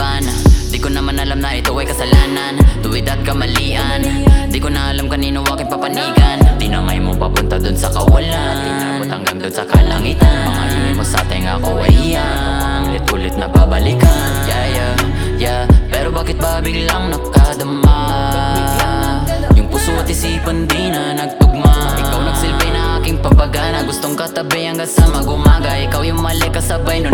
laban Di ko naman alam na ito ay kasalanan. Tuwid at kamalian. Di ko na alam kanino aking papanigan. Tinangay mo papunta dun sa kawalan. Tinabot hanggang dun sa kalangitan. Mga hingin mo sa tenga ko ay iyang Ulit-ulit na babalikan. Yeah, yeah, yeah. Pero bakit ba biglang nakadama? Yung puso at isipan di na nagtugma. Ikaw nagsilbi na aking papagana Gustong katabi hanggang sa magumaga. Ikaw yung mali kasabay nun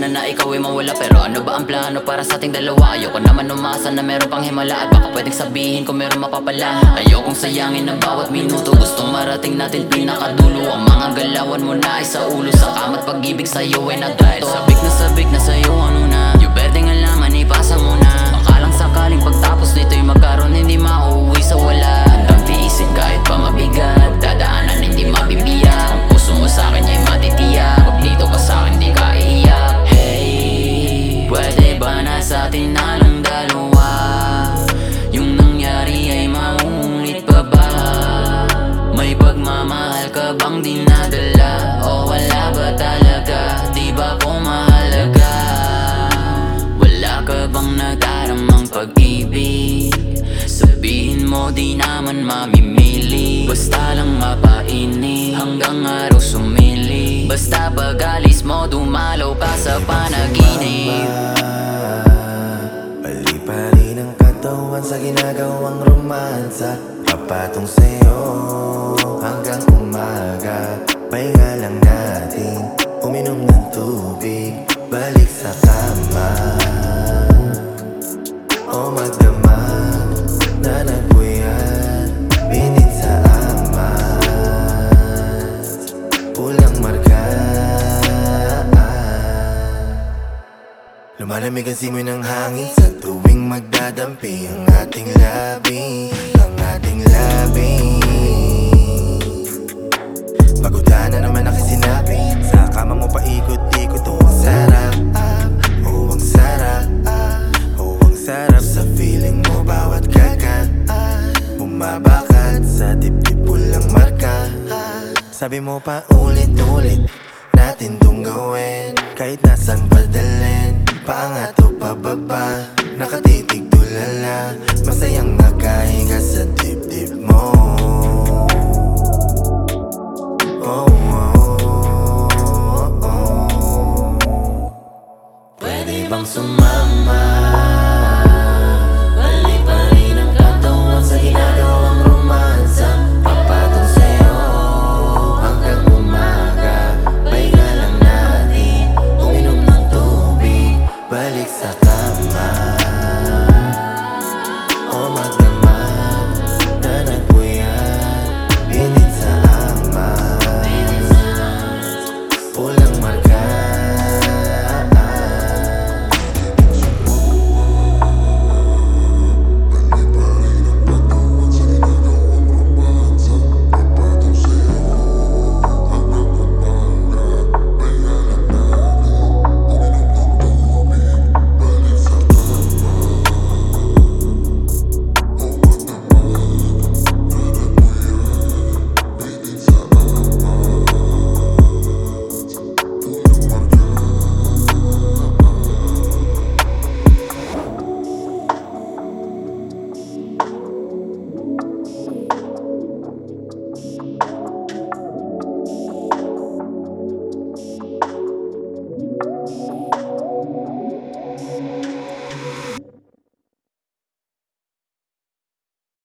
sana na ikaw ay mawala Pero ano ba ang plano para sa ating dalawa? Ayoko naman umasa na meron pang himala At baka pwedeng sabihin kung meron mapapala. Ayokong sayangin ang bawat minuto. Gustong marating natin pinakadulo. Ang mga galawan mo na ay sa ulo. Sa kama't pag-ibig sa'yo ay natuto. Sabik na sabik na sa'yo ano na? Yung berdeng alaman ipasa mo na. Sakaling pagtapos nito'y magkaroon Hindi mauuwi sa wala ka bang dinadala? O wala ba talaga? Di ba po mahalaga? Wala ka bang nadaramang pag-ibig? Sabihin mo di naman mamimili Basta lang mapaini Hanggang araw sumili Basta pag alis mo dumalaw ka sa panaginip Mali ang katawan sa ginagawang romansa Papatong sa'yo umaga Pahinga lang natin, uminom ng tubig Balik sa kama. O magdamag na nagbuyan Binit sa amas. Pulang marka Lumalamig ang simoy ng hangin Sa tuwing magdadampi Ang ating labi Ang ating labi Sabi mo pa ulit-ulit Natin tong gawin. Kahit nasan padalhin Paangat o pababa Nakatitig tulala. Masayang nakahiga sa dibdib mo